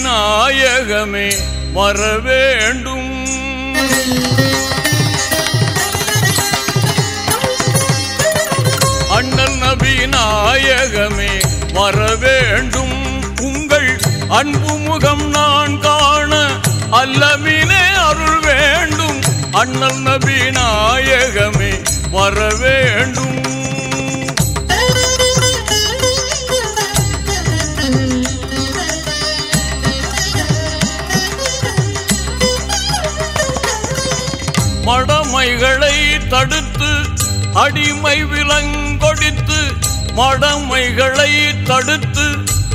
நாயகமே வர வேண்டும் அண்ணல் நபி நாயகமே வர வேண்டும் உங்கள் அன்பு முகம் நான் காண அல்லமினே அருள் வேண்டும். அண்ணல் நபி நாயகமே வரவே மடமைகளை தடுத்து அடிமை விலங்கொடித்து மடமைகளை தடுத்து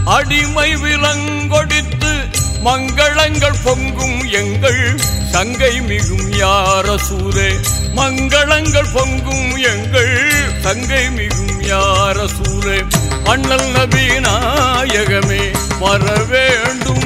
அடிமை விலங்கொடித்து மங்களங்கள் பொங்கும் எங்கள் சங்கை மிகும் யார சூரே மங்களங்கள் பொங்கும் எங்கள் சங்கை மிகும் யார சூரே அண்ணல் நபி நாயகமே வர வேண்டும்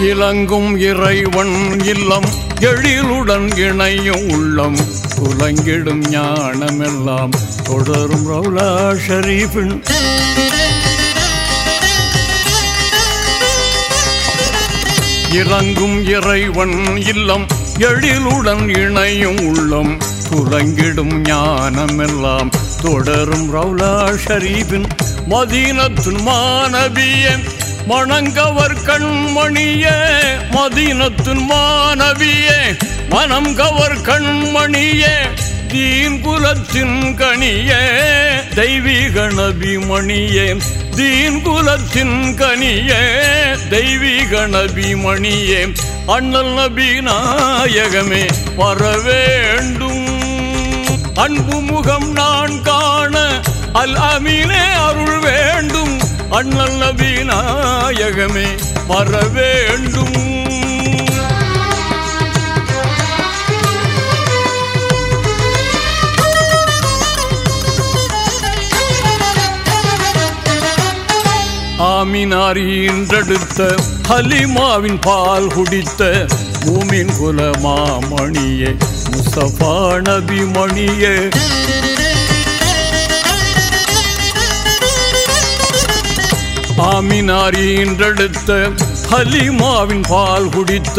இலங்கும் இறைவன் இல்லம் எழிலுடன் இணையும் உள்ளம். துலங்கிடும் ஞானமெல்லாம் தொடரும் ரவுலா ஷரீஃபின். இறங்கும் இறைவன் இல்லம் எழிலுடன் இணையும் உள்ளம். துலங்கிடும் ஞானமெல்லாம் தொடரும் ரவுலா ஷரீபின் மதீனத்துன் மாணவியன் மணங்கவர் கண்மணியே மதீனத்தின் மாணவியே மனம் கவர் கண்மணியே தீன் குலத்தின் கனியே தெய்வீக நபிமணியே தீன் குலத்தின் கனியே தெய்வீக நபிமணியே அண்ணல் நபி நாயகமே வர வேண்டும் அன்பு முகம் நான் காண அல் அமீனே அருள் வேண்டும். அண்ணல் நபி வர வேண்டும் ஆமினார் ஈன்றெடுத்த ஹலிமாவின் பால் குடித்த மூமின் குல மாமணியே முசஃபா நபி மணியே ஆமினார் ஈன்றெடுத்த ஹலிமாவின் பால் குடித்த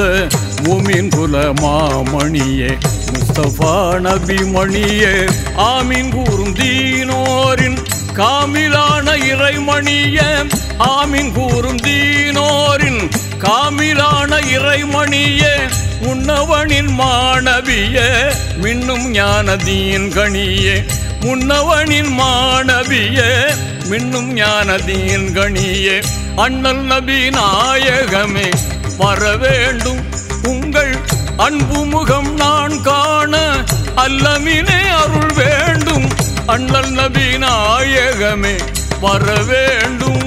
உமின் குல மாமணியே முஸ்தபா நபி மணியே ஆமின் கூறும் தீனோரின் காமிலான இறைமணிய ஆமின் கூறும் தீனோரின் காமிலான இறைமணிய உன்னவனின் மாணவிய மின்னும் ஞானதீன் கணியே முன்னவனின் மாணவிய மின்னும் ஞானதீன் கணியே அண்ணல் நபி நாயகமே வர வேண்டும் உங்கள் அன்பு முகம் நான் காண அல்லமினே அருள் வேண்டும். அண்ணல் நபி நாயகமே வர வேண்டும்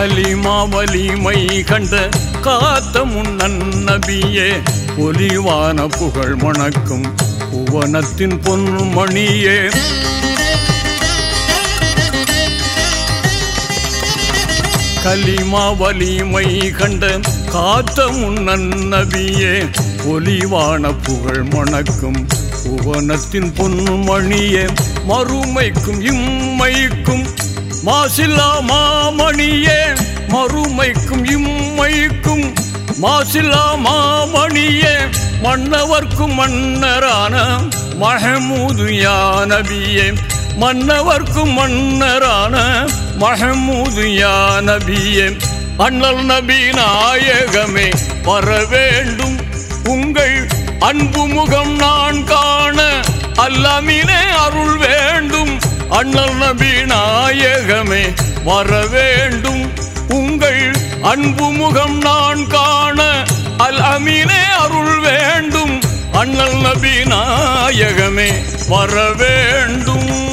கலிமா வலிமை கண்ட காத்த முன்னன் நபியே பொலிவான புகழ் மணக்கும் புவனத்தின் பொன்மணியே. கலிமா வலிமை கண்ட காத்த முன்னன் நபியே பொலிவான புகழ் மணக்கும் புவனத்தின் பொன்மணியே. மறுமைக்கும் இம்மைக்கும் மாசில்லா மாமணியே மறுமைக்கும் இம்மைக்கும். மாசில்லா மாமணியே மன்னவர்க்கும் மன்னரான மஹமூது யா நபியே. மன்னவர்க்கும் மன்னரான மஹமூது யா நபியே. அண்ணல் நபி நாயகமே வர வேண்டும் உங்கள் அன்பு முகம் நான் காண அல்லாமினே அண்ணல் நபி நாயகமே வர வேண்டும். உங்கள் அன்பு முகம் நான் காண அல் அமீனே அருள் வேண்டும். அண்ணல் நபி வர வேண்டும்.